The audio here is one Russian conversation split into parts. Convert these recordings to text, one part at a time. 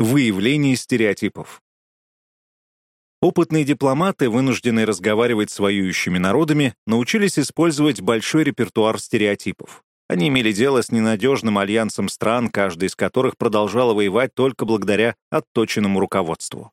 Выявление стереотипов. Опытные дипломаты, вынужденные разговаривать с воюющими народами, научились использовать большой репертуар стереотипов. Они имели дело с ненадежным альянсом стран, каждая из которых продолжала воевать только благодаря отточенному руководству.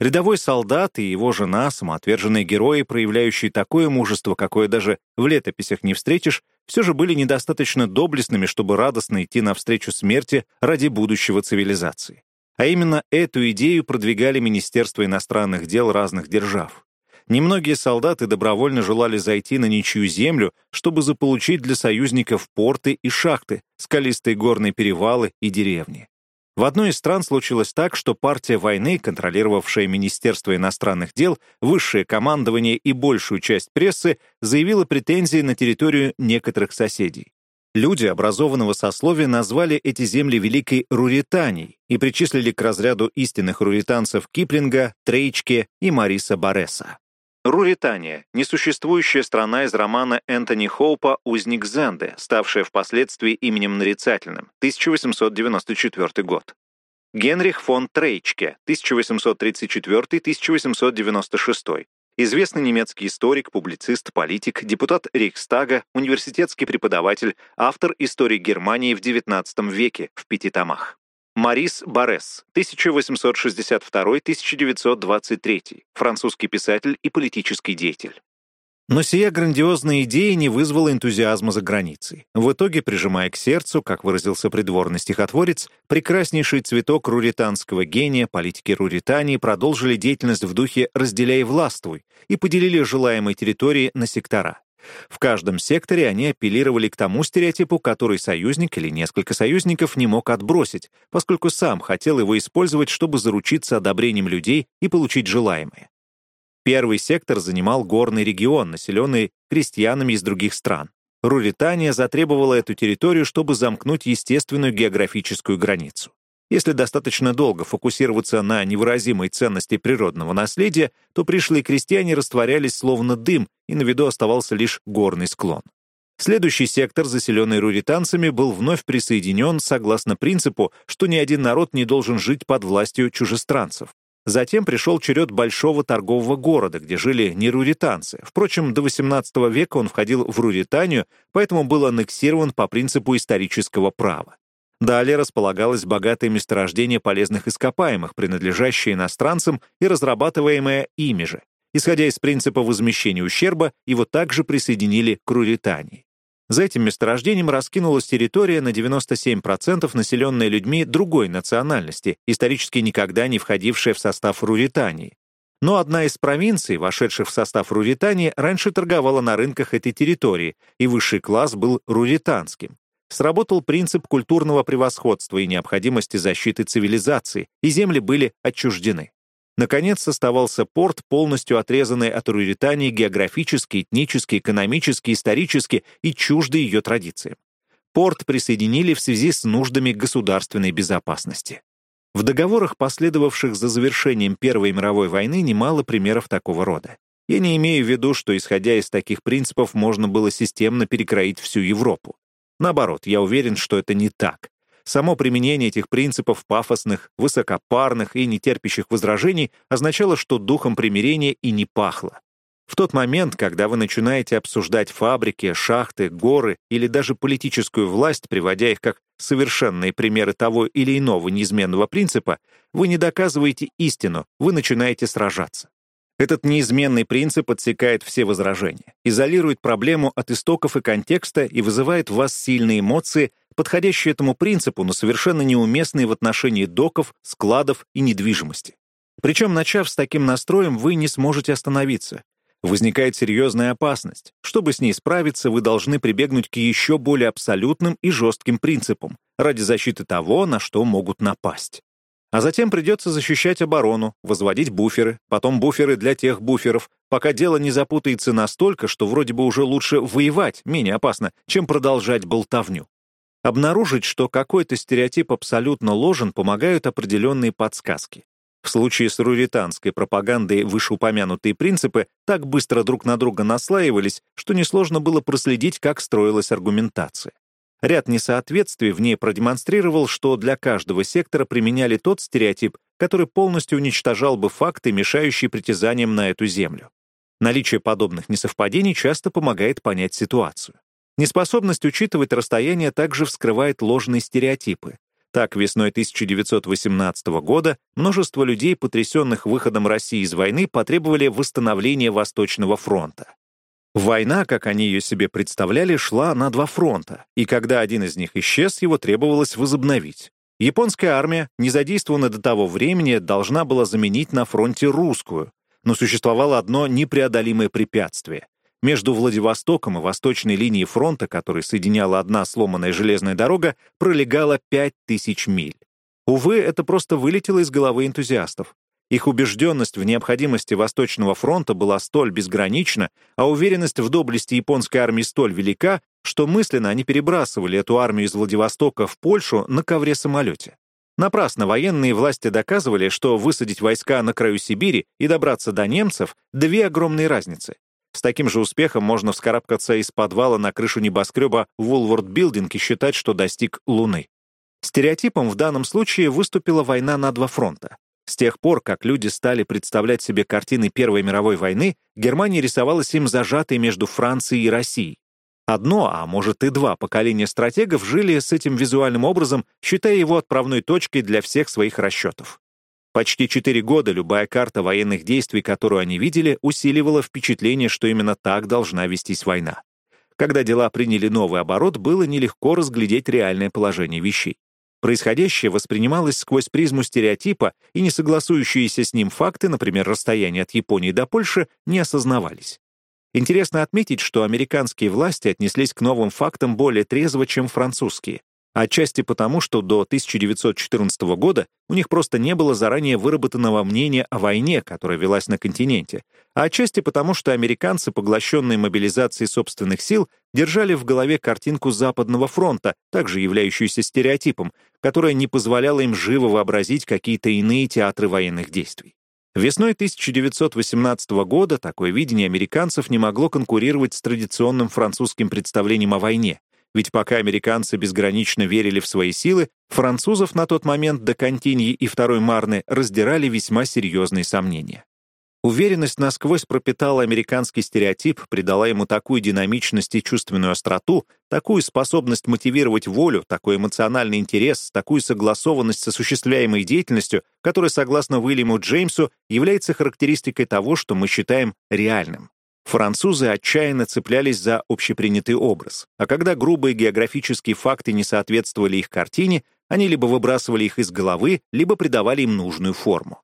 Рядовой солдат и его жена, самоотверженные герои, проявляющие такое мужество, какое даже в летописях не встретишь, все же были недостаточно доблестными, чтобы радостно идти навстречу смерти ради будущего цивилизации. А именно эту идею продвигали Министерства иностранных дел разных держав. Немногие солдаты добровольно желали зайти на ничью землю, чтобы заполучить для союзников порты и шахты, скалистые горные перевалы и деревни. В одной из стран случилось так, что партия войны, контролировавшая Министерство иностранных дел, высшее командование и большую часть прессы, заявила претензии на территорию некоторых соседей. Люди образованного сословия назвали эти земли Великой Руританией и причислили к разряду истинных руританцев Киплинга, Трейчке и Мариса Бареса. Руритания — несуществующая страна из романа Энтони Хоупа «Узник Зенды», ставшая впоследствии именем нарицательным, 1894 год. Генрих фон Трейчке, 1834-1896, Известный немецкий историк, публицист, политик, депутат Рейхстага, университетский преподаватель, автор истории Германии в XIX веке в пяти томах. Марис Барес, 1862-1923, французский писатель и политический деятель. Но сия грандиозная идея не вызвала энтузиазма за границей. В итоге, прижимая к сердцу, как выразился придворный стихотворец, прекраснейший цветок руританского гения, политики Руритании продолжили деятельность в духе «разделяй властвуй» и поделили желаемые территории на сектора. В каждом секторе они апеллировали к тому стереотипу, который союзник или несколько союзников не мог отбросить, поскольку сам хотел его использовать, чтобы заручиться одобрением людей и получить желаемое. Первый сектор занимал горный регион, населенный крестьянами из других стран. Руритания затребовала эту территорию, чтобы замкнуть естественную географическую границу. Если достаточно долго фокусироваться на невыразимой ценности природного наследия, то пришлые крестьяне растворялись словно дым, и на виду оставался лишь горный склон. Следующий сектор, заселенный руританцами, был вновь присоединен согласно принципу, что ни один народ не должен жить под властью чужестранцев. Затем пришел черед большого торгового города, где жили неруританцы. Впрочем, до XVIII века он входил в Руританию, поэтому был аннексирован по принципу исторического права. Далее располагалось богатое месторождение полезных ископаемых, принадлежащее иностранцам и разрабатываемое ими же. Исходя из принципа возмещения ущерба, его также присоединили к Руритании. За этим месторождением раскинулась территория на 97% населенная людьми другой национальности, исторически никогда не входившая в состав Руритании. Но одна из провинций, вошедших в состав Руритании, раньше торговала на рынках этой территории, и высший класс был руританским. Сработал принцип культурного превосходства и необходимости защиты цивилизации, и земли были отчуждены. Наконец, оставался порт, полностью отрезанный от Руритании географически, этнически, экономически, исторически и чуждый ее традициям. Порт присоединили в связи с нуждами государственной безопасности. В договорах, последовавших за завершением Первой мировой войны, немало примеров такого рода. Я не имею в виду, что, исходя из таких принципов, можно было системно перекроить всю Европу. Наоборот, я уверен, что это не так. Само применение этих принципов пафосных, высокопарных и нетерпящих возражений означало, что духом примирения и не пахло. В тот момент, когда вы начинаете обсуждать фабрики, шахты, горы или даже политическую власть, приводя их как совершенные примеры того или иного неизменного принципа, вы не доказываете истину, вы начинаете сражаться. Этот неизменный принцип отсекает все возражения, изолирует проблему от истоков и контекста и вызывает в вас сильные эмоции, подходящие этому принципу, но совершенно неуместные в отношении доков, складов и недвижимости. Причем, начав с таким настроем, вы не сможете остановиться. Возникает серьезная опасность. Чтобы с ней справиться, вы должны прибегнуть к еще более абсолютным и жестким принципам ради защиты того, на что могут напасть. А затем придется защищать оборону, возводить буферы, потом буферы для тех буферов, пока дело не запутается настолько, что вроде бы уже лучше воевать, менее опасно, чем продолжать болтовню. Обнаружить, что какой-то стереотип абсолютно ложен, помогают определенные подсказки. В случае с руританской пропагандой вышеупомянутые принципы так быстро друг на друга наслаивались, что несложно было проследить, как строилась аргументация. Ряд несоответствий в ней продемонстрировал, что для каждого сектора применяли тот стереотип, который полностью уничтожал бы факты, мешающие притязаниям на эту землю. Наличие подобных несовпадений часто помогает понять ситуацию. Неспособность учитывать расстояние также вскрывает ложные стереотипы. Так, весной 1918 года множество людей, потрясенных выходом России из войны, потребовали восстановления Восточного фронта. Война, как они ее себе представляли, шла на два фронта, и когда один из них исчез, его требовалось возобновить. Японская армия, не задействованная до того времени, должна была заменить на фронте русскую, но существовало одно непреодолимое препятствие. Между Владивостоком и восточной линией фронта, которой соединяла одна сломанная железная дорога, пролегала 5000 миль. Увы, это просто вылетело из головы энтузиастов. Их убежденность в необходимости Восточного фронта была столь безгранична, а уверенность в доблести японской армии столь велика, что мысленно они перебрасывали эту армию из Владивостока в Польшу на ковре-самолете. Напрасно военные власти доказывали, что высадить войска на краю Сибири и добраться до немцев — две огромные разницы. С таким же успехом можно вскарабкаться из подвала на крышу небоскреба Woolworth Building и считать, что достиг Луны. Стереотипом в данном случае выступила война на два фронта. С тех пор, как люди стали представлять себе картины Первой мировой войны, Германия рисовалась им зажатой между Францией и Россией. Одно, а может и два поколения стратегов жили с этим визуальным образом, считая его отправной точкой для всех своих расчетов. Почти четыре года любая карта военных действий, которую они видели, усиливала впечатление, что именно так должна вестись война. Когда дела приняли новый оборот, было нелегко разглядеть реальное положение вещей. Происходящее воспринималось сквозь призму стереотипа, и несогласующиеся с ним факты, например, расстояние от Японии до Польши, не осознавались. Интересно отметить, что американские власти отнеслись к новым фактам более трезво, чем французские. Отчасти потому, что до 1914 года у них просто не было заранее выработанного мнения о войне, которая велась на континенте, а отчасти потому, что американцы, поглощенные мобилизацией собственных сил, держали в голове картинку Западного фронта, также являющуюся стереотипом, которая не позволяла им живо вообразить какие-то иные театры военных действий. Весной 1918 года такое видение американцев не могло конкурировать с традиционным французским представлением о войне, ведь пока американцы безгранично верили в свои силы, французов на тот момент до Континьи и Второй Марны раздирали весьма серьезные сомнения. Уверенность насквозь пропитала американский стереотип, придала ему такую динамичность и чувственную остроту, такую способность мотивировать волю, такой эмоциональный интерес, такую согласованность с осуществляемой деятельностью, которая, согласно Уильяму Джеймсу, является характеристикой того, что мы считаем реальным. Французы отчаянно цеплялись за общепринятый образ, а когда грубые географические факты не соответствовали их картине, они либо выбрасывали их из головы, либо придавали им нужную форму.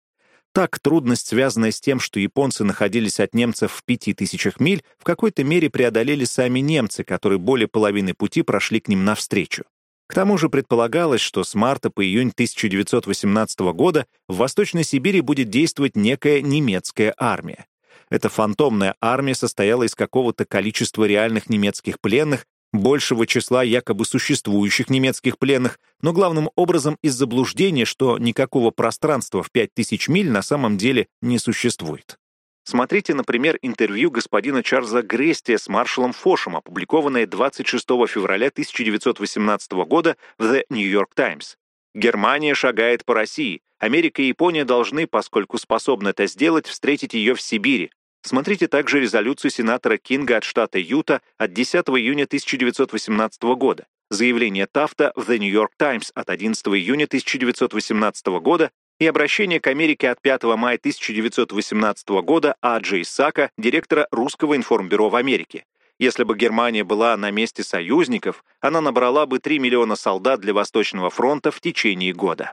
Так, трудность, связанная с тем, что японцы находились от немцев в пяти тысячах миль, в какой-то мере преодолели сами немцы, которые более половины пути прошли к ним навстречу. К тому же предполагалось, что с марта по июнь 1918 года в Восточной Сибири будет действовать некая немецкая армия. Эта фантомная армия состояла из какого-то количества реальных немецких пленных, большего числа якобы существующих немецких пленных, но главным образом из заблуждения, что никакого пространства в 5000 миль на самом деле не существует. Смотрите, например, интервью господина Чарльза Грестия с маршалом Фошем, опубликованное 26 февраля 1918 года в The New York Times. Германия шагает по России. Америка и Япония должны, поскольку способны это сделать, встретить ее в Сибири. Смотрите также резолюцию сенатора Кинга от штата Юта от 10 июня 1918 года, заявление Тафта в The New York Times от 11 июня 1918 года и обращение к Америке от 5 мая 1918 года А. Джей Сака, директора Русского информбюро в Америке. Если бы Германия была на месте союзников, она набрала бы 3 миллиона солдат для Восточного фронта в течение года.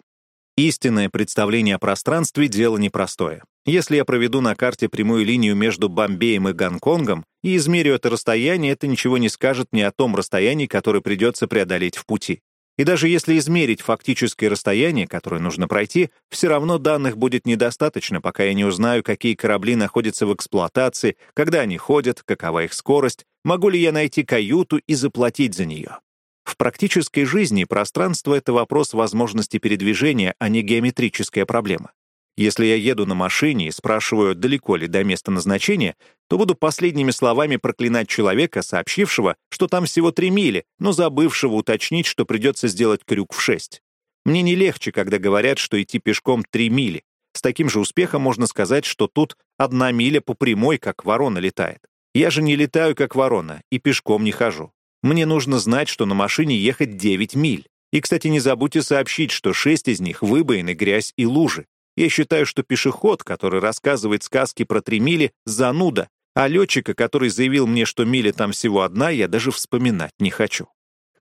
Истинное представление о пространстве — дело непростое. Если я проведу на карте прямую линию между Бомбеем и Гонконгом и измерю это расстояние, это ничего не скажет мне о том расстоянии, которое придется преодолеть в пути. И даже если измерить фактическое расстояние, которое нужно пройти, все равно данных будет недостаточно, пока я не узнаю, какие корабли находятся в эксплуатации, когда они ходят, какова их скорость, могу ли я найти каюту и заплатить за нее. В практической жизни пространство — это вопрос возможности передвижения, а не геометрическая проблема. Если я еду на машине и спрашиваю, далеко ли до места назначения, то буду последними словами проклинать человека, сообщившего, что там всего три мили, но забывшего уточнить, что придется сделать крюк в шесть. Мне не легче, когда говорят, что идти пешком три мили. С таким же успехом можно сказать, что тут одна миля по прямой, как ворона летает. Я же не летаю, как ворона, и пешком не хожу. Мне нужно знать, что на машине ехать 9 миль. И, кстати, не забудьте сообщить, что шесть из них — выбоины, грязь и лужи. Я считаю, что пешеход, который рассказывает сказки про три мили, зануда, а летчика, который заявил мне, что мили там всего одна, я даже вспоминать не хочу.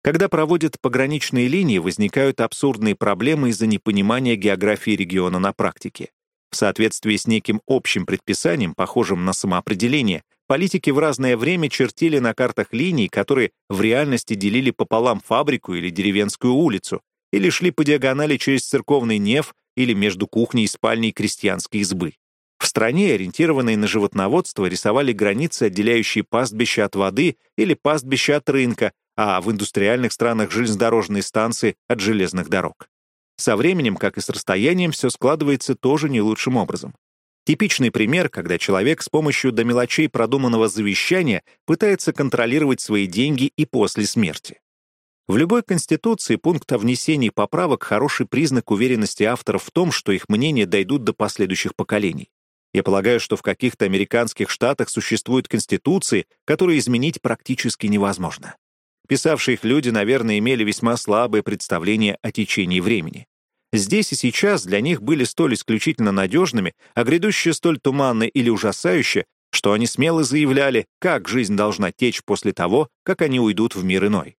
Когда проводят пограничные линии, возникают абсурдные проблемы из-за непонимания географии региона на практике. В соответствии с неким общим предписанием, похожим на самоопределение, политики в разное время чертили на картах линии, которые в реальности делили пополам фабрику или деревенскую улицу, или шли по диагонали через церковный неф или между кухней и спальней крестьянской избы. В стране, ориентированной на животноводство, рисовали границы, отделяющие пастбища от воды или пастбища от рынка, а в индустриальных странах железнодорожные станции от железных дорог. Со временем, как и с расстоянием, все складывается тоже не лучшим образом. Типичный пример, когда человек с помощью до мелочей продуманного завещания пытается контролировать свои деньги и после смерти. В любой конституции пункт о внесении поправок — хороший признак уверенности авторов в том, что их мнения дойдут до последующих поколений. Я полагаю, что в каких-то американских штатах существуют конституции, которые изменить практически невозможно. Писавшие их люди, наверное, имели весьма слабое представление о течении времени. Здесь и сейчас для них были столь исключительно надежными, а грядущее столь туманно или ужасающе, что они смело заявляли, как жизнь должна течь после того, как они уйдут в мир иной.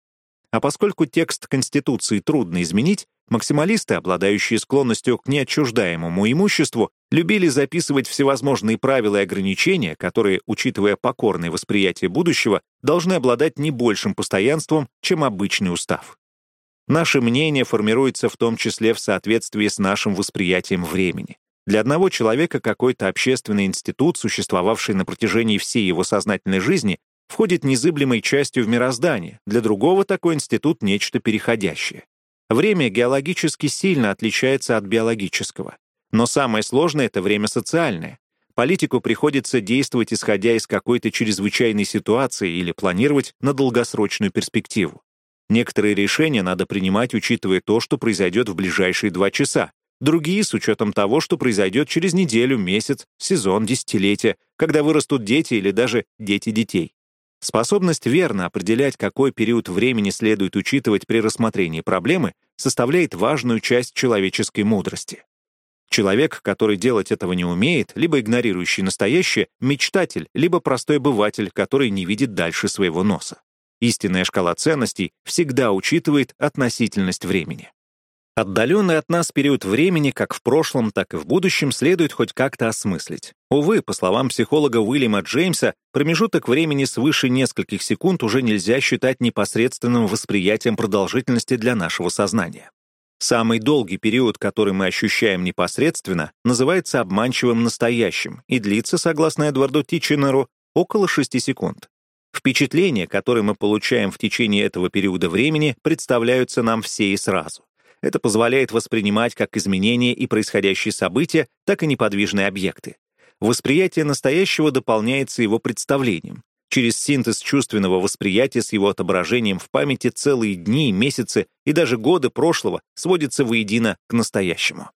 А поскольку текст Конституции трудно изменить, максималисты, обладающие склонностью к неотчуждаемому имуществу, любили записывать всевозможные правила и ограничения, которые, учитывая покорное восприятие будущего, должны обладать не большим постоянством, чем обычный устав. Наше мнение формируется в том числе в соответствии с нашим восприятием времени. Для одного человека какой-то общественный институт, существовавший на протяжении всей его сознательной жизни, входит незыблемой частью в мироздание, для другого такой институт — нечто переходящее. Время геологически сильно отличается от биологического. Но самое сложное — это время социальное. Политику приходится действовать, исходя из какой-то чрезвычайной ситуации или планировать на долгосрочную перспективу. Некоторые решения надо принимать, учитывая то, что произойдет в ближайшие два часа, другие — с учетом того, что произойдет через неделю, месяц, сезон, десятилетие, когда вырастут дети или даже дети детей. Способность верно определять, какой период времени следует учитывать при рассмотрении проблемы, составляет важную часть человеческой мудрости. Человек, который делать этого не умеет, либо игнорирующий настоящее, мечтатель, либо простой обыватель, который не видит дальше своего носа. Истинная шкала ценностей всегда учитывает относительность времени. Отдаленный от нас период времени, как в прошлом, так и в будущем, следует хоть как-то осмыслить. Увы, по словам психолога Уильяма Джеймса, промежуток времени свыше нескольких секунд уже нельзя считать непосредственным восприятием продолжительности для нашего сознания. Самый долгий период, который мы ощущаем непосредственно, называется обманчивым настоящим и длится, согласно Эдварду Тиченеру, около 6 секунд. Впечатления, которые мы получаем в течение этого периода времени, представляются нам все и сразу. Это позволяет воспринимать как изменения и происходящие события, так и неподвижные объекты. Восприятие настоящего дополняется его представлением. Через синтез чувственного восприятия с его отображением в памяти целые дни, месяцы и даже годы прошлого сводятся воедино к настоящему.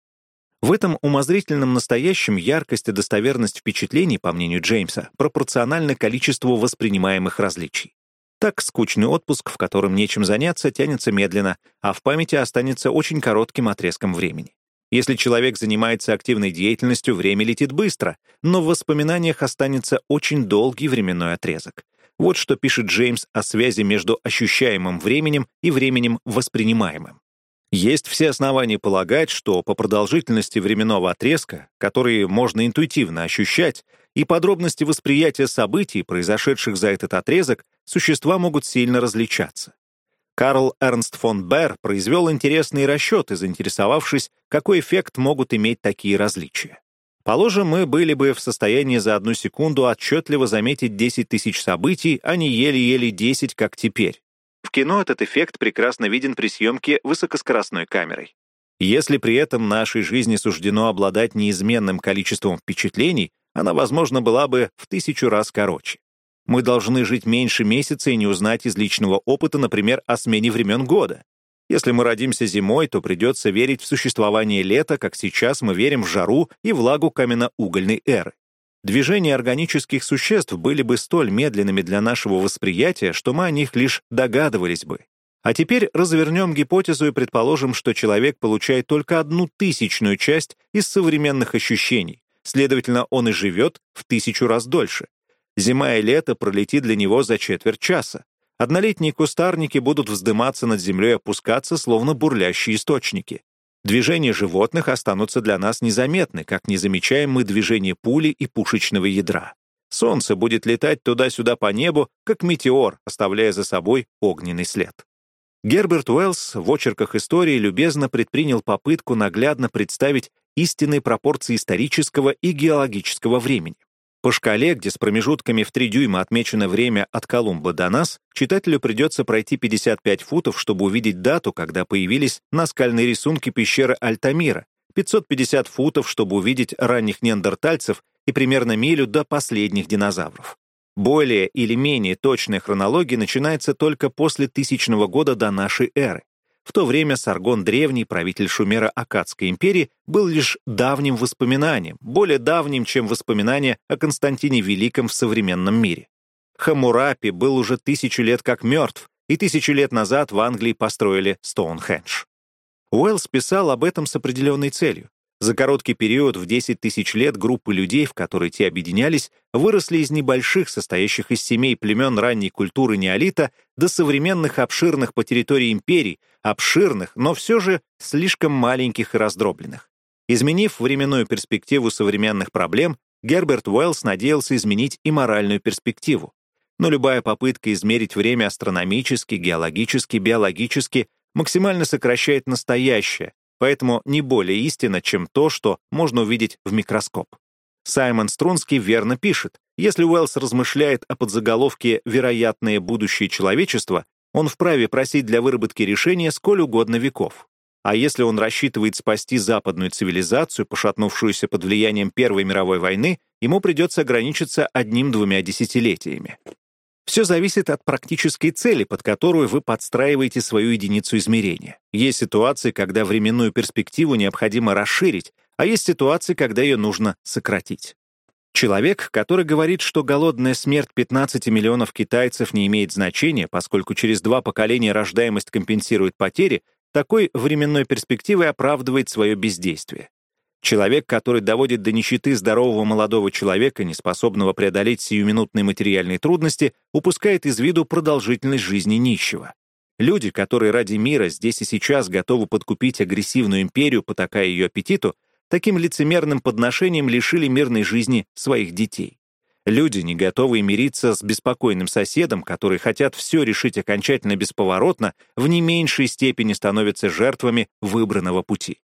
В этом умозрительном настоящем яркость и достоверность впечатлений, по мнению Джеймса, пропорциональна количеству воспринимаемых различий. Так скучный отпуск, в котором нечем заняться, тянется медленно, а в памяти останется очень коротким отрезком времени. Если человек занимается активной деятельностью, время летит быстро, но в воспоминаниях останется очень долгий временной отрезок. Вот что пишет Джеймс о связи между ощущаемым временем и временем воспринимаемым. Есть все основания полагать, что по продолжительности временного отрезка, который можно интуитивно ощущать, и подробности восприятия событий, произошедших за этот отрезок, существа могут сильно различаться. Карл Эрнст фон Берр произвел интересные расчеты, заинтересовавшись, какой эффект могут иметь такие различия. Положим, мы были бы в состоянии за одну секунду отчетливо заметить 10 тысяч событий, а не еле-еле 10, как теперь. В кино этот эффект прекрасно виден при съемке высокоскоростной камерой. Если при этом нашей жизни суждено обладать неизменным количеством впечатлений, она, возможно, была бы в тысячу раз короче. Мы должны жить меньше месяца и не узнать из личного опыта, например, о смене времен года. Если мы родимся зимой, то придется верить в существование лета, как сейчас мы верим в жару и влагу каменно-угольной эры. Движения органических существ были бы столь медленными для нашего восприятия, что мы о них лишь догадывались бы. А теперь развернем гипотезу и предположим, что человек получает только одну тысячную часть из современных ощущений, следовательно, он и живет в тысячу раз дольше. Зима и лето пролетит для него за четверть часа. Однолетние кустарники будут вздыматься над землей и опускаться, словно бурлящие источники. Движения животных останутся для нас незаметны, как не замечаем мы движение пули и пушечного ядра. Солнце будет летать туда-сюда по небу, как метеор, оставляя за собой огненный след. Герберт Уэллс в очерках истории любезно предпринял попытку наглядно представить истинные пропорции исторического и геологического времени. По шкале, где с промежутками в 3 дюйма отмечено время от Колумба до нас, читателю придется пройти 55 футов, чтобы увидеть дату, когда появились наскальные рисунки пещеры Альтамира, 550 футов, чтобы увидеть ранних неандертальцев и примерно милю до последних динозавров. Более или менее точная хронология начинается только после тысячного года до нашей эры. В то время Саргон Древний, правитель Шумера Акадской империи, был лишь давним воспоминанием, более давним, чем воспоминания о Константине Великом в современном мире. Хамурапи был уже тысячу лет как мертв, и тысячу лет назад в Англии построили Стоунхендж. Уэллс писал об этом с определенной целью. За короткий период в 10 тысяч лет группы людей, в которые те объединялись, выросли из небольших, состоящих из семей племен ранней культуры неолита, до современных обширных по территории империй, обширных, но все же слишком маленьких и раздробленных. Изменив временную перспективу современных проблем, Герберт Уэллс надеялся изменить и моральную перспективу. Но любая попытка измерить время астрономически, геологически, биологически максимально сокращает настоящее, поэтому не более истинно, чем то, что можно увидеть в микроскоп. Саймон Струнский верно пишет, если Уэллс размышляет о подзаголовке «Вероятное будущее человечества», он вправе просить для выработки решения сколь угодно веков. А если он рассчитывает спасти западную цивилизацию, пошатнувшуюся под влиянием Первой мировой войны, ему придется ограничиться одним-двумя десятилетиями. Все зависит от практической цели, под которую вы подстраиваете свою единицу измерения. Есть ситуации, когда временную перспективу необходимо расширить, а есть ситуации, когда ее нужно сократить. Человек, который говорит, что голодная смерть 15 миллионов китайцев не имеет значения, поскольку через два поколения рождаемость компенсирует потери, такой временной перспективой оправдывает свое бездействие. Человек, который доводит до нищеты здорового молодого человека, неспособного преодолеть сиюминутные материальные трудности, упускает из виду продолжительность жизни нищего. Люди, которые ради мира здесь и сейчас готовы подкупить агрессивную империю, потакая ее аппетиту, таким лицемерным подношением лишили мирной жизни своих детей. Люди, не готовые мириться с беспокойным соседом, которые хотят все решить окончательно бесповоротно, в не меньшей степени становятся жертвами выбранного пути.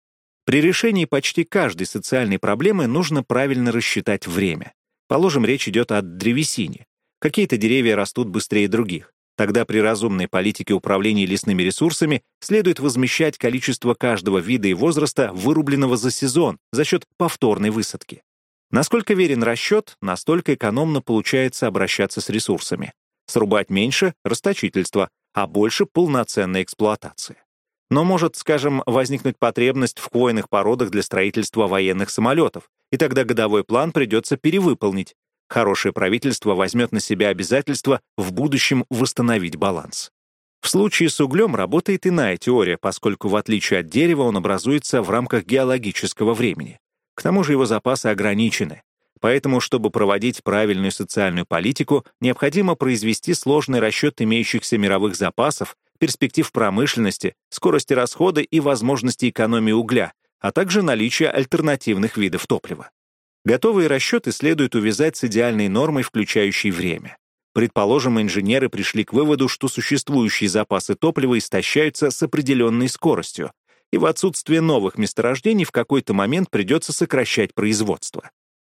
При решении почти каждой социальной проблемы нужно правильно рассчитать время. Положим, речь идет о древесине. Какие-то деревья растут быстрее других. Тогда при разумной политике управления лесными ресурсами следует возмещать количество каждого вида и возраста, вырубленного за сезон, за счет повторной высадки. Насколько верен расчет, настолько экономно получается обращаться с ресурсами. Срубать меньше — расточительство, а больше — полноценная эксплуатация. Но может, скажем, возникнуть потребность в хвойных породах для строительства военных самолетов, и тогда годовой план придется перевыполнить. Хорошее правительство возьмет на себя обязательство в будущем восстановить баланс. В случае с углем работает иная теория, поскольку, в отличие от дерева, он образуется в рамках геологического времени. К тому же его запасы ограничены. Поэтому, чтобы проводить правильную социальную политику, необходимо произвести сложный расчет имеющихся мировых запасов перспектив промышленности, скорости расхода и возможности экономии угля, а также наличия альтернативных видов топлива. Готовые расчеты следует увязать с идеальной нормой, включающей время. Предположим, инженеры пришли к выводу, что существующие запасы топлива истощаются с определенной скоростью, и в отсутствие новых месторождений в какой-то момент придется сокращать производство.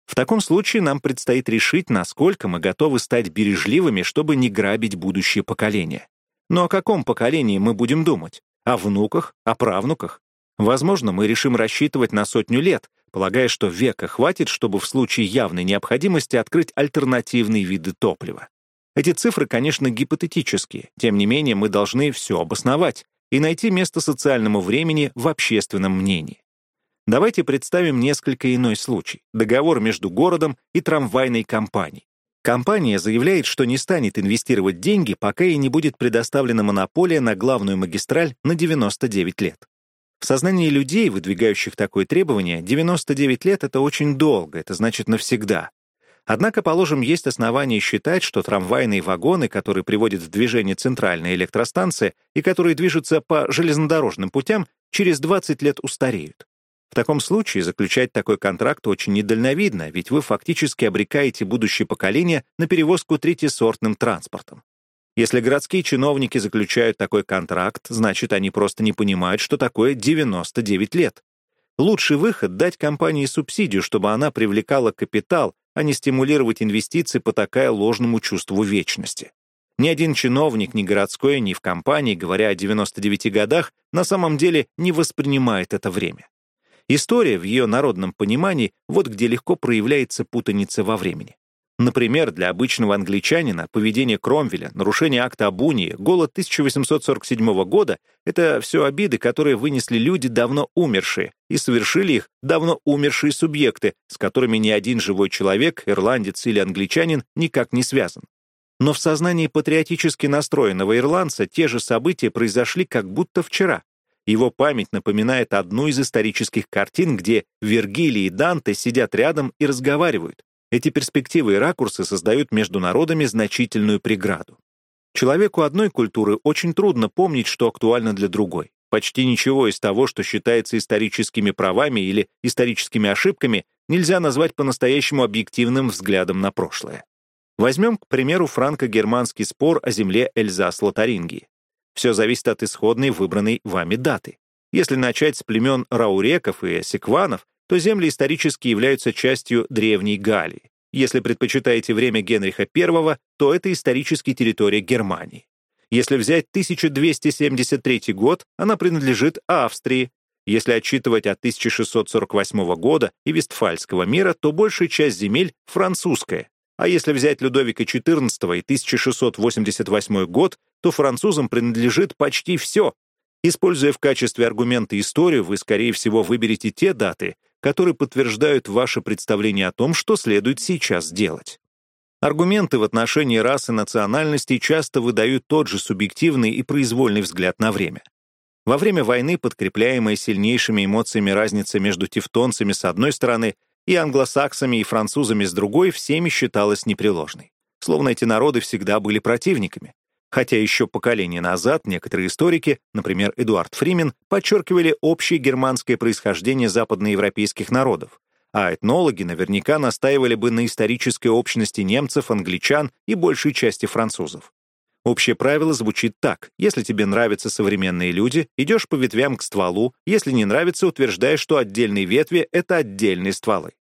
В таком случае нам предстоит решить, насколько мы готовы стать бережливыми, чтобы не грабить будущее поколение. Но о каком поколении мы будем думать? О внуках? О правнуках? Возможно, мы решим рассчитывать на сотню лет, полагая, что века хватит, чтобы в случае явной необходимости открыть альтернативные виды топлива. Эти цифры, конечно, гипотетические, тем не менее мы должны все обосновать и найти место социальному времени в общественном мнении. Давайте представим несколько иной случай — договор между городом и трамвайной компанией. Компания заявляет, что не станет инвестировать деньги, пока ей не будет предоставлена монополия на главную магистраль на 99 лет. В сознании людей, выдвигающих такое требование, 99 лет — это очень долго, это значит навсегда. Однако, положим, есть основания считать, что трамвайные вагоны, которые приводят в движение центральная электростанция и которые движутся по железнодорожным путям, через 20 лет устареют. В таком случае заключать такой контракт очень недальновидно, ведь вы фактически обрекаете будущее поколение на перевозку третьесортным транспортом. Если городские чиновники заключают такой контракт, значит, они просто не понимают, что такое 99 лет. Лучший выход — дать компании субсидию, чтобы она привлекала капитал, а не стимулировать инвестиции, потакая ложному чувству вечности. Ни один чиновник, ни городской, ни в компании, говоря о 99 годах, на самом деле не воспринимает это время. История в ее народном понимании вот где легко проявляется путаница во времени. Например, для обычного англичанина поведение Кромвеля, нарушение акта об унии, голод 1847 года — это все обиды, которые вынесли люди, давно умершие, и совершили их давно умершие субъекты, с которыми ни один живой человек, ирландец или англичанин, никак не связан. Но в сознании патриотически настроенного ирландца те же события произошли как будто вчера. Его память напоминает одну из исторических картин, где Вергилий и Данте сидят рядом и разговаривают. Эти перспективы и ракурсы создают между народами значительную преграду. Человеку одной культуры очень трудно помнить, что актуально для другой. Почти ничего из того, что считается историческими правами или историческими ошибками, нельзя назвать по-настоящему объективным взглядом на прошлое. Возьмем, к примеру, франко-германский спор о земле Эльзас-Лотарингии. Все зависит от исходной выбранной вами даты. Если начать с племен Рауреков и Секванов, то земли исторически являются частью Древней Галлии. Если предпочитаете время Генриха I, то это исторически территория Германии. Если взять 1273 год, она принадлежит Австрии. Если отчитывать от 1648 года и Вестфальского мира, то большая часть земель французская. А если взять Людовика XIV и 1688 год, то французам принадлежит почти все. Используя в качестве аргумента историю, вы, скорее всего, выберете те даты, которые подтверждают ваше представление о том, что следует сейчас делать. Аргументы в отношении расы и национальности часто выдают тот же субъективный и произвольный взгляд на время. Во время войны, подкрепляемая сильнейшими эмоциями разница между тевтонцами с одной стороны и англосаксами и французами с другой всеми считалась непреложной. Словно эти народы всегда были противниками. Хотя еще поколение назад некоторые историки, например, Эдуард Фримен, подчеркивали общее германское происхождение западноевропейских народов, а этнологи наверняка настаивали бы на исторической общности немцев, англичан и большей части французов. Общее правило звучит так. Если тебе нравятся современные люди, идешь по ветвям к стволу, если не нравится, утверждаешь, что отдельные ветви — это отдельные стволы.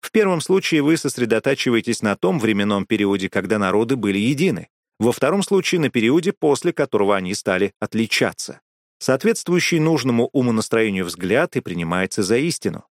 В первом случае вы сосредотачиваетесь на том временном периоде, когда народы были едины. Во втором случае на периоде, после которого они стали отличаться. Соответствующий нужному умонастроению взгляд и принимается за истину.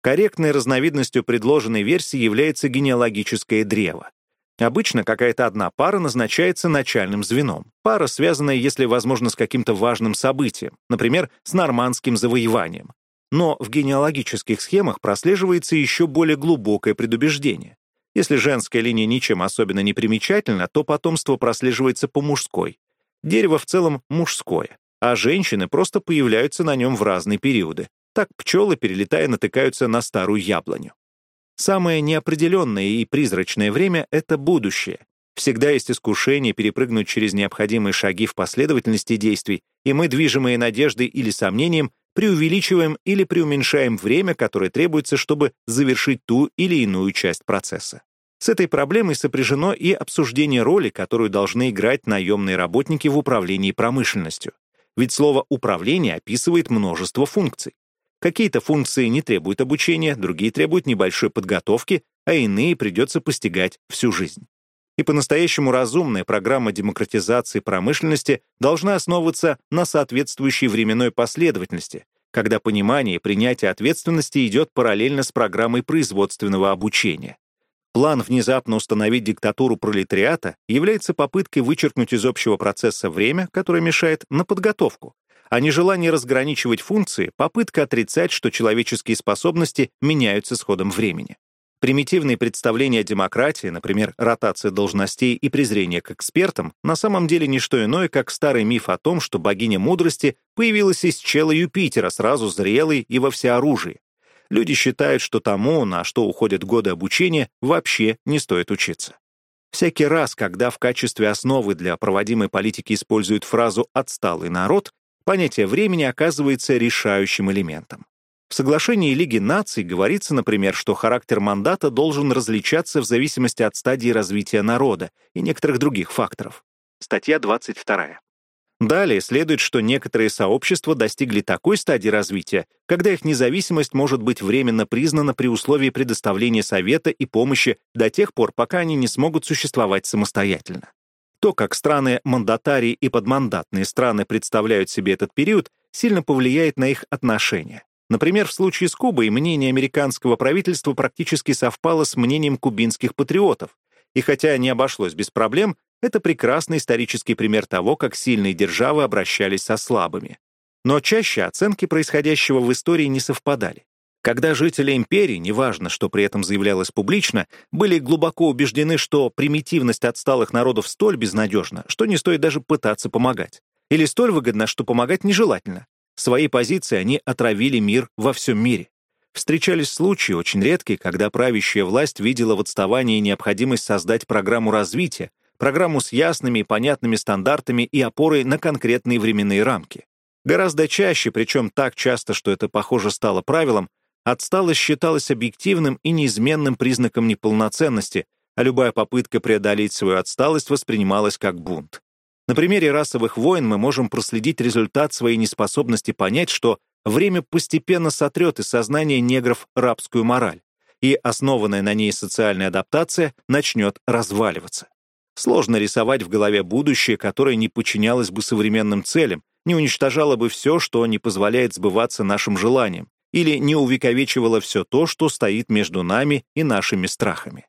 Корректной разновидностью предложенной версии является генеалогическое древо. Обычно какая-то одна пара назначается начальным звеном. Пара, связанная, если возможно, с каким-то важным событием, например, с нормандским завоеванием. Но в генеалогических схемах прослеживается еще более глубокое предубеждение. Если женская линия ничем особенно не примечательна, то потомство прослеживается по мужской. Дерево в целом мужское, а женщины просто появляются на нем в разные периоды. Так пчелы, перелетая, натыкаются на старую яблоню. Самое неопределенное и призрачное время — это будущее. Всегда есть искушение перепрыгнуть через необходимые шаги в последовательности действий, и мы, движимые надеждой или сомнением, преувеличиваем или преуменьшаем время, которое требуется, чтобы завершить ту или иную часть процесса. С этой проблемой сопряжено и обсуждение роли, которую должны играть наемные работники в управлении промышленностью. Ведь слово «управление» описывает множество функций. Какие-то функции не требуют обучения, другие требуют небольшой подготовки, а иные придется постигать всю жизнь. И по-настоящему разумная программа демократизации промышленности должна основываться на соответствующей временной последовательности, когда понимание и принятие ответственности идет параллельно с программой производственного обучения. План внезапно установить диктатуру пролетариата является попыткой вычеркнуть из общего процесса время, которое мешает, на подготовку, а нежелание разграничивать функции — попытка отрицать, что человеческие способности меняются с ходом времени. Примитивные представления о демократии, например, ротация должностей и презрение к экспертам, на самом деле не что иное, как старый миф о том, что богиня мудрости появилась из чела Юпитера, сразу зрелой и во всеоружии. Люди считают, что тому, на что уходят годы обучения, вообще не стоит учиться. Всякий раз, когда в качестве основы для проводимой политики используют фразу «отсталый народ», понятие времени оказывается решающим элементом. В соглашении Лиги наций говорится, например, что характер мандата должен различаться в зависимости от стадии развития народа и некоторых других факторов. Статья 22. Далее следует, что некоторые сообщества достигли такой стадии развития, когда их независимость может быть временно признана при условии предоставления совета и помощи до тех пор, пока они не смогут существовать самостоятельно. То, как страны-мандатарии и подмандатные страны представляют себе этот период, сильно повлияет на их отношения. Например, в случае с Кубой мнение американского правительства практически совпало с мнением кубинских патриотов. И хотя не обошлось без проблем, это прекрасный исторический пример того, как сильные державы обращались со слабыми. Но чаще оценки происходящего в истории не совпадали. Когда жители империи, неважно, что при этом заявлялось публично, были глубоко убеждены, что примитивность отсталых народов столь безнадежна, что не стоит даже пытаться помогать. Или столь выгодна, что помогать нежелательно. Своей позицией они отравили мир во всем мире. Встречались случаи, очень редкие, когда правящая власть видела в отставании необходимость создать программу развития, программу с ясными и понятными стандартами и опорой на конкретные временные рамки. Гораздо чаще, причем так часто, что это, похоже, стало правилом, отсталость считалась объективным и неизменным признаком неполноценности, а любая попытка преодолеть свою отсталость воспринималась как бунт. На примере расовых войн мы можем проследить результат своей неспособности понять, что время постепенно сотрет из сознания негров рабскую мораль, и основанная на ней социальная адаптация начнет разваливаться. Сложно рисовать в голове будущее, которое не подчинялось бы современным целям, не уничтожало бы все, что не позволяет сбываться нашим желаниям, или не увековечивало все то, что стоит между нами и нашими страхами.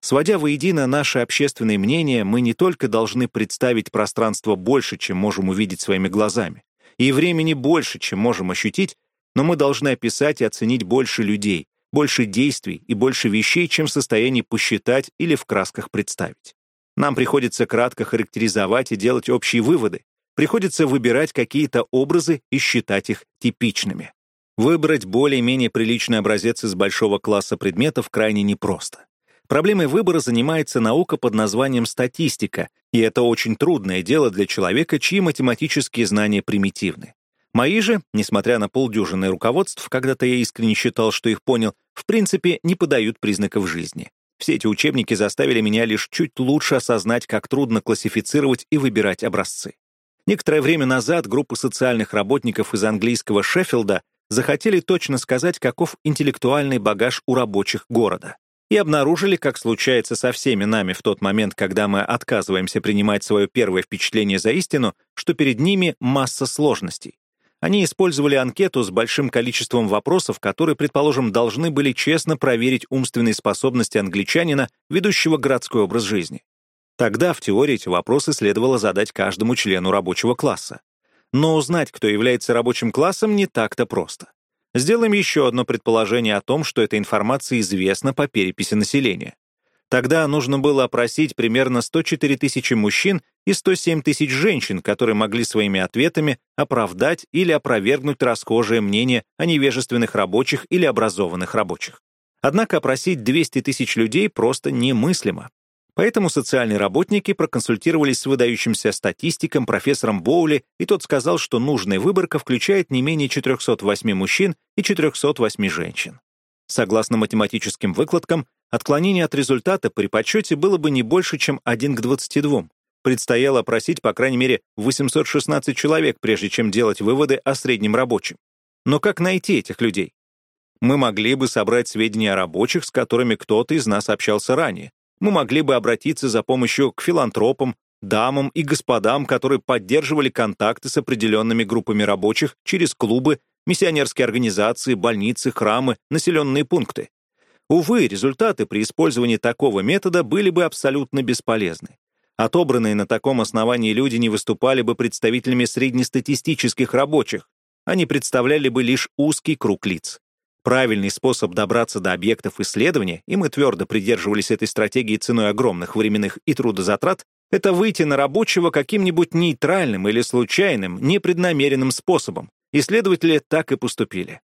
Сводя воедино наше общественное мнение, мы не только должны представить пространство больше, чем можем увидеть своими глазами, и времени больше, чем можем ощутить, но мы должны описать и оценить больше людей, больше действий и больше вещей, чем в состоянии посчитать или в красках представить. Нам приходится кратко характеризовать и делать общие выводы, приходится выбирать какие-то образы и считать их типичными. Выбрать более-менее приличный образец из большого класса предметов крайне непросто. Проблемой выбора занимается наука под названием статистика, и это очень трудное дело для человека, чьи математические знания примитивны. Мои же, несмотря на полдюжины руководств, когда-то я искренне считал, что их понял, в принципе, не подают признаков жизни. Все эти учебники заставили меня лишь чуть лучше осознать, как трудно классифицировать и выбирать образцы. Некоторое время назад группа социальных работников из английского Шеффилда захотели точно сказать, каков интеллектуальный багаж у рабочих города и обнаружили, как случается со всеми нами в тот момент, когда мы отказываемся принимать свое первое впечатление за истину, что перед ними масса сложностей. Они использовали анкету с большим количеством вопросов, которые, предположим, должны были честно проверить умственные способности англичанина, ведущего городской образ жизни. Тогда в теории эти вопросы следовало задать каждому члену рабочего класса. Но узнать, кто является рабочим классом, не так-то просто. Сделаем еще одно предположение о том, что эта информация известна по переписи населения. Тогда нужно было опросить примерно 104 тысячи мужчин и 107 тысяч женщин, которые могли своими ответами оправдать или опровергнуть расхожее мнение о невежественных рабочих или образованных рабочих. Однако опросить 200 тысяч людей просто немыслимо. Поэтому социальные работники проконсультировались с выдающимся статистиком профессором Боули, и тот сказал, что нужная выборка включает не менее 408 мужчин и 408 женщин. Согласно математическим выкладкам, отклонение от результата при подсчете было бы не больше, чем 1 к 22. Предстояло опросить, по крайней мере, 816 человек, прежде чем делать выводы о среднем рабочем. Но как найти этих людей? Мы могли бы собрать сведения о рабочих, с которыми кто-то из нас общался ранее, мы могли бы обратиться за помощью к филантропам, дамам и господам, которые поддерживали контакты с определенными группами рабочих через клубы, миссионерские организации, больницы, храмы, населенные пункты. Увы, результаты при использовании такого метода были бы абсолютно бесполезны. Отобранные на таком основании люди не выступали бы представителями среднестатистических рабочих, они представляли бы лишь узкий круг лиц. Правильный способ добраться до объектов исследования, и мы твердо придерживались этой стратегии ценой огромных временных и трудозатрат, это выйти на рабочего каким-нибудь нейтральным или случайным, непреднамеренным способом. Исследователи так и поступили.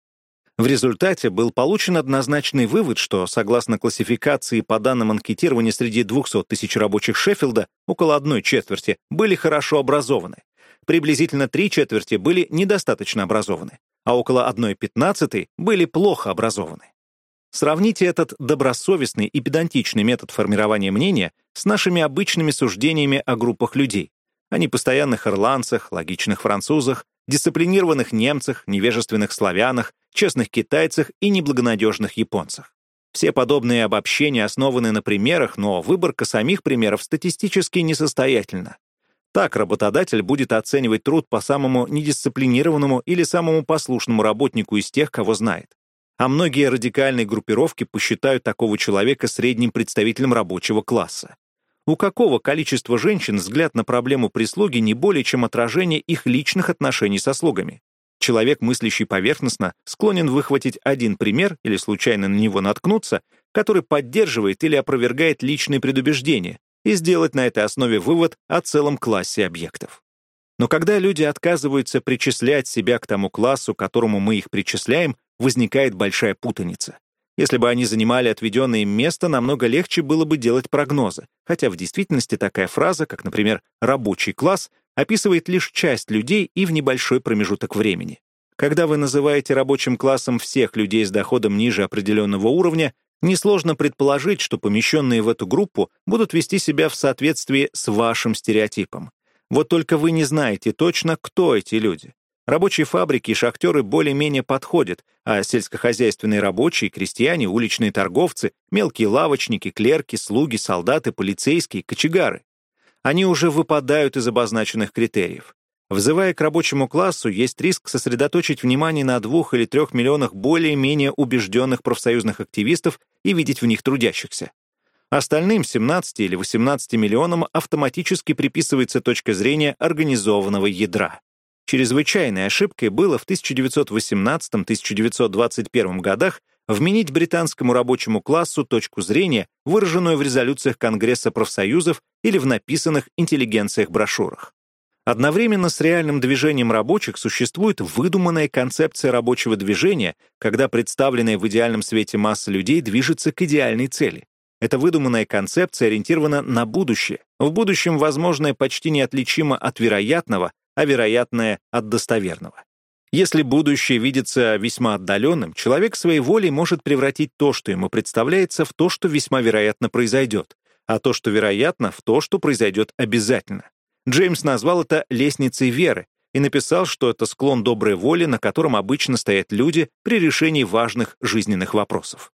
В результате был получен однозначный вывод, что, согласно классификации по данным анкетирования среди 200 тысяч рабочих Шеффилда, около одной четверти были хорошо образованы. Приблизительно три четверти были недостаточно образованы, а около одной пятнадцатой были плохо образованы. Сравните этот добросовестный и педантичный метод формирования мнения с нашими обычными суждениями о группах людей, о непостоянных ирландцах, логичных французах, дисциплинированных немцах, невежественных славянах, честных китайцах и неблагонадежных японцах. Все подобные обобщения основаны на примерах, но выборка самих примеров статистически несостоятельна. Так работодатель будет оценивать труд по самому недисциплинированному или самому послушному работнику из тех, кого знает а многие радикальные группировки посчитают такого человека средним представителем рабочего класса. У какого количества женщин взгляд на проблему прислуги не более чем отражение их личных отношений со слугами? Человек, мыслящий поверхностно, склонен выхватить один пример или случайно на него наткнуться, который поддерживает или опровергает личные предубеждения, и сделать на этой основе вывод о целом классе объектов. Но когда люди отказываются причислять себя к тому классу, которому мы их причисляем, возникает большая путаница. Если бы они занимали отведенное им место, намного легче было бы делать прогнозы, хотя в действительности такая фраза, как, например, «рабочий класс», описывает лишь часть людей и в небольшой промежуток времени. Когда вы называете рабочим классом всех людей с доходом ниже определенного уровня, несложно предположить, что помещенные в эту группу будут вести себя в соответствии с вашим стереотипом. Вот только вы не знаете точно, кто эти люди. Рабочие фабрики и шахтеры более-менее подходят, а сельскохозяйственные рабочие, крестьяне, уличные торговцы, мелкие лавочники, клерки, слуги, солдаты, полицейские, кочегары. Они уже выпадают из обозначенных критериев. Взывая к рабочему классу, есть риск сосредоточить внимание на двух или трех миллионах более-менее убежденных профсоюзных активистов и видеть в них трудящихся. Остальным 17 или 18 миллионам автоматически приписывается точка зрения организованного ядра. Чрезвычайной ошибкой было в 1918-1921 годах вменить британскому рабочему классу точку зрения, выраженную в резолюциях Конгресса профсоюзов или в написанных интеллигенциях-брошюрах. Одновременно с реальным движением рабочих существует выдуманная концепция рабочего движения, когда представленная в идеальном свете масса людей движется к идеальной цели. Эта выдуманная концепция ориентирована на будущее. В будущем возможное почти неотличимо от вероятного, а вероятное — от достоверного. Если будущее видится весьма отдаленным, человек своей волей может превратить то, что ему представляется, в то, что весьма вероятно произойдет, а то, что вероятно, в то, что произойдет обязательно. Джеймс назвал это «лестницей веры» и написал, что это склон доброй воли, на котором обычно стоят люди при решении важных жизненных вопросов.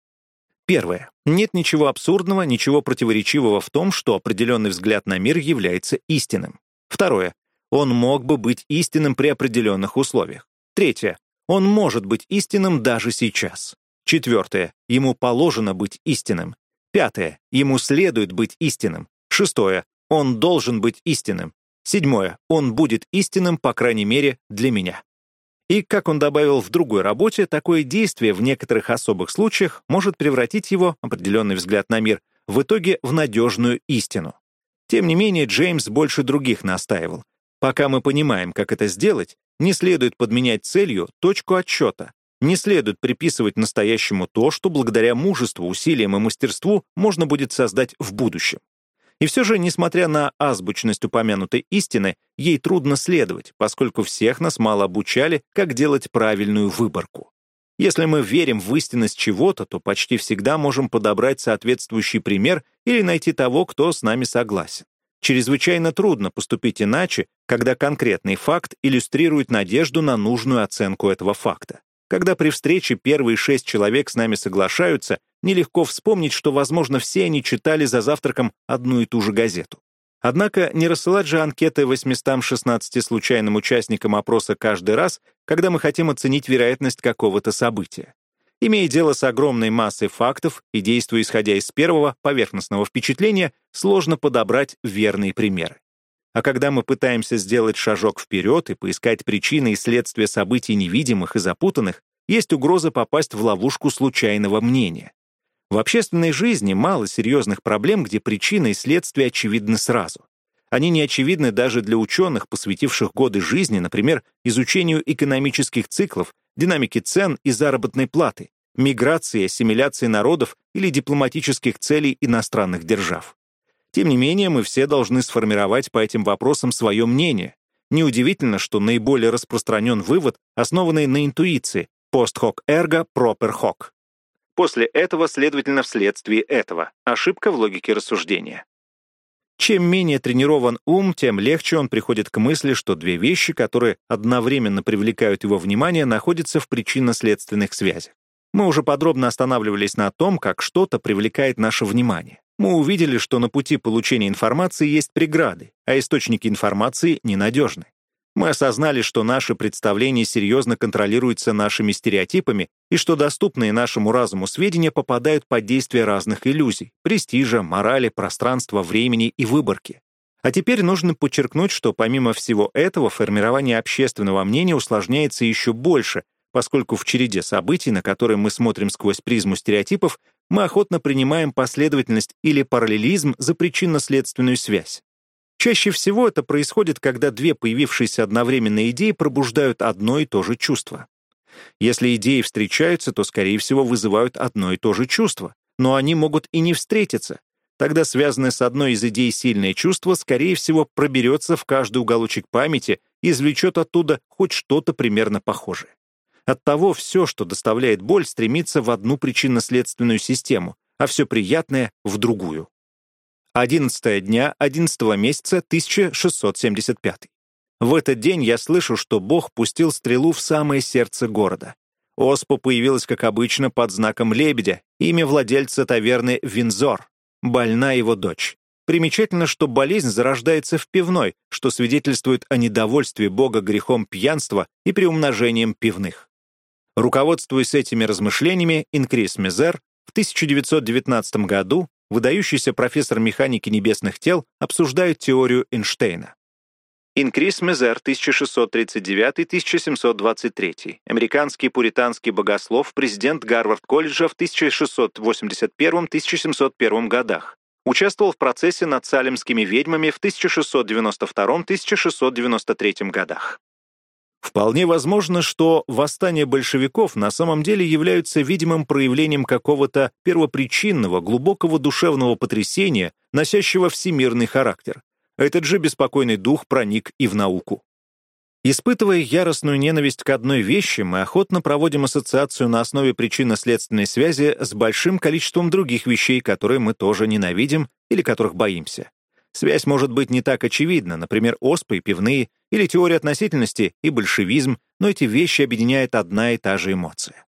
Первое. Нет ничего абсурдного, ничего противоречивого в том, что определенный взгляд на мир является истинным. Второе. Он мог бы быть истинным при определенных условиях. Третье. Он может быть истинным даже сейчас. Четвертое. Ему положено быть истинным. Пятое. Ему следует быть истинным. Шестое. Он должен быть истинным. Седьмое. Он будет истинным, по крайней мере, для меня. И, как он добавил в другой работе, такое действие в некоторых особых случаях может превратить его, определенный взгляд на мир, в итоге в надежную истину. Тем не менее, Джеймс больше других настаивал. Пока мы понимаем, как это сделать, не следует подменять целью точку отсчета, не следует приписывать настоящему то, что благодаря мужеству, усилиям и мастерству можно будет создать в будущем. И все же, несмотря на азбучность упомянутой истины, ей трудно следовать, поскольку всех нас мало обучали, как делать правильную выборку. Если мы верим в истинность чего-то, то почти всегда можем подобрать соответствующий пример или найти того, кто с нами согласен. Чрезвычайно трудно поступить иначе, когда конкретный факт иллюстрирует надежду на нужную оценку этого факта. Когда при встрече первые шесть человек с нами соглашаются, нелегко вспомнить, что, возможно, все они читали за завтраком одну и ту же газету. Однако не рассылать же анкеты 816 случайным участникам опроса каждый раз, когда мы хотим оценить вероятность какого-то события. Имея дело с огромной массой фактов и действуя исходя из первого, поверхностного впечатления, сложно подобрать верные примеры. А когда мы пытаемся сделать шажок вперед и поискать причины и следствия событий невидимых и запутанных, есть угроза попасть в ловушку случайного мнения. В общественной жизни мало серьезных проблем, где причина и следствие очевидны сразу. Они не очевидны даже для ученых, посвятивших годы жизни, например, изучению экономических циклов, динамики цен и заработной платы, миграции, ассимиляции народов или дипломатических целей иностранных держав. Тем не менее, мы все должны сформировать по этим вопросам свое мнение. Неудивительно, что наиболее распространен вывод, основанный на интуиции «post hoc ergo proper hoc». После этого, следовательно, вследствие этого. Ошибка в логике рассуждения. Чем менее тренирован ум, тем легче он приходит к мысли, что две вещи, которые одновременно привлекают его внимание, находятся в причинно-следственных связях. Мы уже подробно останавливались на том, как что-то привлекает наше внимание. Мы увидели, что на пути получения информации есть преграды, а источники информации ненадежны. Мы осознали, что наше представление серьезно контролируется нашими стереотипами и что доступные нашему разуму сведения попадают под действие разных иллюзий — престижа, морали, пространства, времени и выборки. А теперь нужно подчеркнуть, что помимо всего этого формирование общественного мнения усложняется еще больше, поскольку в череде событий, на которые мы смотрим сквозь призму стереотипов, мы охотно принимаем последовательность или параллелизм за причинно-следственную связь. Чаще всего это происходит, когда две появившиеся одновременно идеи пробуждают одно и то же чувство. Если идеи встречаются, то, скорее всего, вызывают одно и то же чувство, но они могут и не встретиться. Тогда связанное с одной из идей сильное чувство, скорее всего, проберется в каждый уголочек памяти и извлечет оттуда хоть что-то примерно похожее. Оттого все, что доставляет боль, стремится в одну причинно-следственную систему, а все приятное — в другую. 11 дня 11 месяца 1675. В этот день я слышу, что Бог пустил стрелу в самое сердце города. Оспа появилась, как обычно, под знаком лебедя, имя владельца таверны Винзор, больна его дочь. Примечательно, что болезнь зарождается в пивной, что свидетельствует о недовольстве Бога грехом пьянства и приумножением пивных. Руководствуясь этими размышлениями, Инкрис Мезер в 1919 году выдающийся профессор механики небесных тел, обсуждают теорию Эйнштейна. Инкрис Мезер, 1639-1723, американский пуританский богослов, президент Гарвард-колледжа в 1681-1701 годах. Участвовал в процессе над салемскими ведьмами в 1692-1693 годах. Вполне возможно, что восстания большевиков на самом деле являются видимым проявлением какого-то первопричинного, глубокого душевного потрясения, носящего всемирный характер. Этот же беспокойный дух проник и в науку. Испытывая яростную ненависть к одной вещи, мы охотно проводим ассоциацию на основе причинно-следственной связи с большим количеством других вещей, которые мы тоже ненавидим или которых боимся. Связь может быть не так очевидна, например, оспы и пивные, или теория относительности и большевизм, но эти вещи объединяет одна и та же эмоция.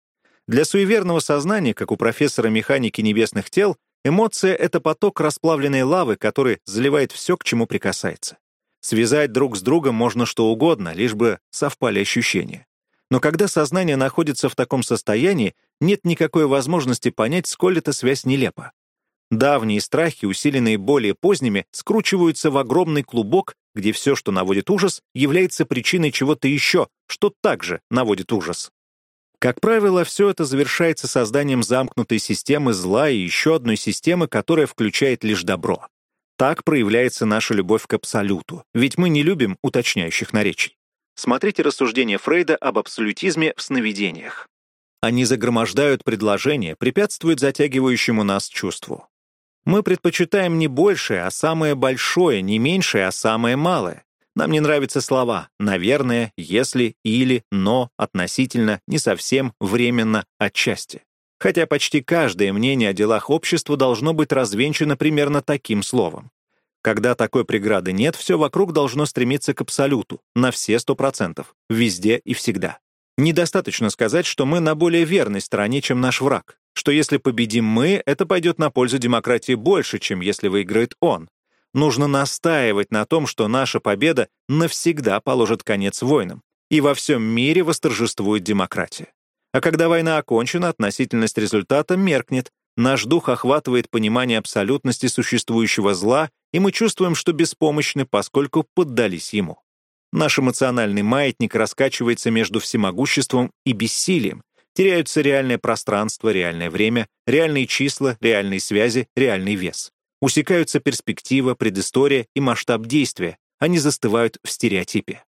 Для суеверного сознания, как у профессора механики небесных тел, эмоция — это поток расплавленной лавы, который заливает все, к чему прикасается. Связать друг с другом можно что угодно, лишь бы совпали ощущения. Но когда сознание находится в таком состоянии, нет никакой возможности понять, сколь эта связь нелепа. Давние страхи, усиленные более поздними, скручиваются в огромный клубок, где все, что наводит ужас, является причиной чего-то еще, что также наводит ужас. Как правило, все это завершается созданием замкнутой системы зла и еще одной системы, которая включает лишь добро. Так проявляется наша любовь к абсолюту, ведь мы не любим уточняющих наречий. Смотрите рассуждения Фрейда об абсолютизме в сновидениях. Они загромождают предложения, препятствуют затягивающему нас чувству. Мы предпочитаем не большее, а самое большое, не меньшее, а самое малое. Нам не нравятся слова «наверное», «если», «или», «но», «относительно», «не совсем», «временно», «отчасти». Хотя почти каждое мнение о делах общества должно быть развенчано примерно таким словом. Когда такой преграды нет, все вокруг должно стремиться к абсолюту, на все сто процентов, везде и всегда. Недостаточно сказать, что мы на более верной стороне, чем наш враг что если победим мы, это пойдет на пользу демократии больше, чем если выиграет он. Нужно настаивать на том, что наша победа навсегда положит конец войнам, и во всем мире восторжествует демократия. А когда война окончена, относительность результата меркнет, наш дух охватывает понимание абсолютности существующего зла, и мы чувствуем, что беспомощны, поскольку поддались ему. Наш эмоциональный маятник раскачивается между всемогуществом и бессилием, теряются реальное пространство, реальное время, реальные числа, реальные связи, реальный вес. Усекаются перспектива, предыстория и масштаб действия, они застывают в стереотипе.